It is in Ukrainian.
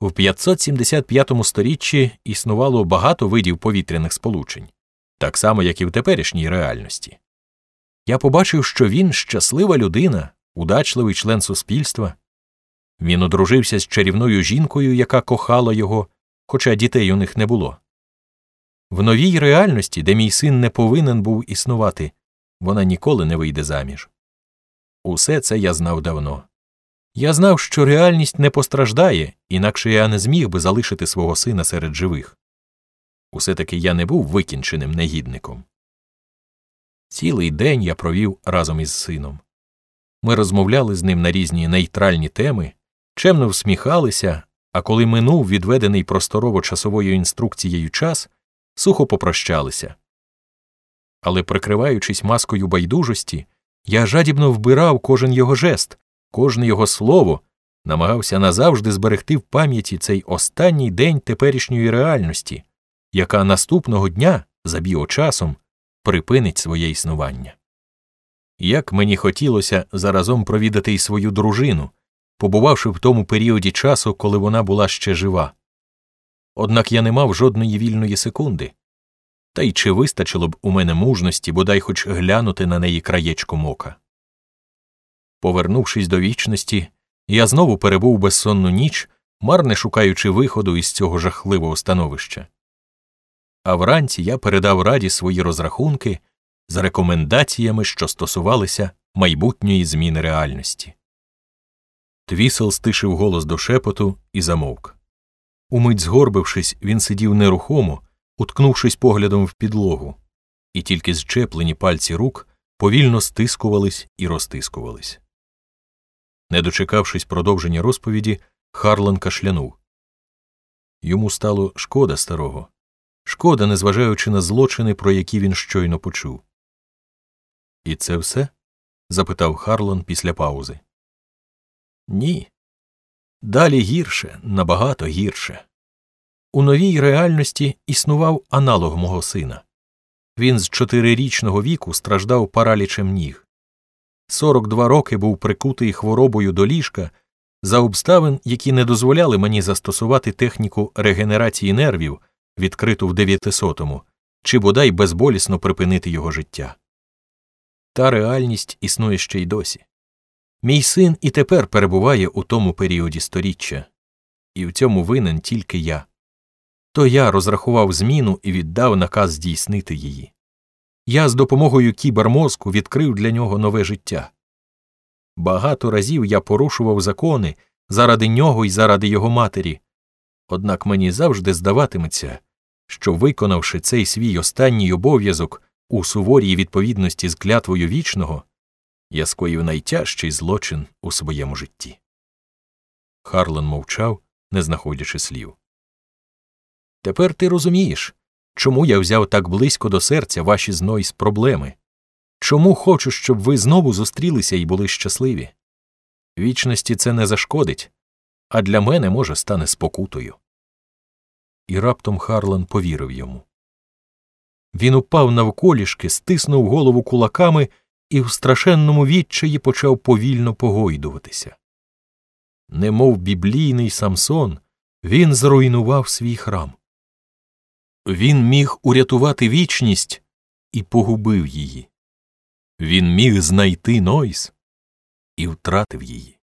в 575 сторіччі існувало багато видів повітряних сполучень, так само, як і в теперішній реальності. Я побачив, що він щаслива людина, удачливий член суспільства. Він одружився з чарівною жінкою, яка кохала його, хоча дітей у них не було. В новій реальності, де мій син не повинен був існувати, вона ніколи не вийде заміж. Усе це я знав давно. Я знав, що реальність не постраждає, інакше я не зміг би залишити свого сина серед живих. Усе таки я не був викінченим негідником. Цілий день я провів разом із сином. Ми розмовляли з ним на різні нейтральні теми, чемно всміхалися, а коли минув відведений просторово часовою інструкцією час, сухо попрощалися. Але, прикриваючись маскою байдужості, я жадібно вбирав кожен його жест, кожне його слово, намагався назавжди зберегти в пам'яті цей останній день теперішньої реальності, яка наступного дня, за біочасом, припинить своє існування. Як мені хотілося заразом провідати й свою дружину, побувавши в тому періоді часу, коли вона була ще жива. Однак я не мав жодної вільної секунди. Та й чи вистачило б у мене мужності бодай хоч глянути на неї краєчком ока. Повернувшись до вічності, я знову перебув безсонну ніч, марне шукаючи виходу із цього жахливого становища. А вранці я передав раді свої розрахунки з рекомендаціями, що стосувалися майбутньої зміни реальності. Твісел стишив голос до шепоту і замовк. Умить згорбившись, він сидів нерухомо, уткнувшись поглядом в підлогу, і тільки зчеплені пальці рук повільно стискувались і розтискувались. Не дочекавшись продовження розповіді, Харлан кашлянув. Йому стало шкода старого, шкода, незважаючи на злочини, про які він щойно почув. І це все? запитав Харлан після паузи. Ні. Далі гірше, набагато гірше. У новій реальності існував аналог мого сина. Він з чотирирічного віку страждав паралічем ніг. 42 роки був прикутий хворобою до ліжка за обставин, які не дозволяли мені застосувати техніку регенерації нервів, відкриту в 900-му, чи бодай безболісно припинити його життя. Та реальність існує ще й досі. Мій син і тепер перебуває у тому періоді сторіччя, і в цьому винен тільки я. То я розрахував зміну і віддав наказ здійснити її. Я з допомогою кібермозку відкрив для нього нове життя. Багато разів я порушував закони заради нього і заради його матері, однак мені завжди здаватиметься, що, виконавши цей свій останній обов'язок у суворій відповідності з клятвою вічного, я скоїв найтяжчий злочин у своєму житті. Харлан мовчав, не знаходячи слів. Тепер ти розумієш, чому я взяв так близько до серця ваші з Нойс проблеми, чому хочу, щоб ви знову зустрілися і були щасливі. Вічності це не зашкодить, а для мене, може, стане спокутою. І раптом Харлан повірив йому. Він упав навколішки, стиснув голову кулаками і в страшенному відчаї почав повільно погойдуватися. Немов біблійний Самсон, він зруйнував свій храм. Він міг урятувати вічність і погубив її. Він міг знайти Нойс і втратив її.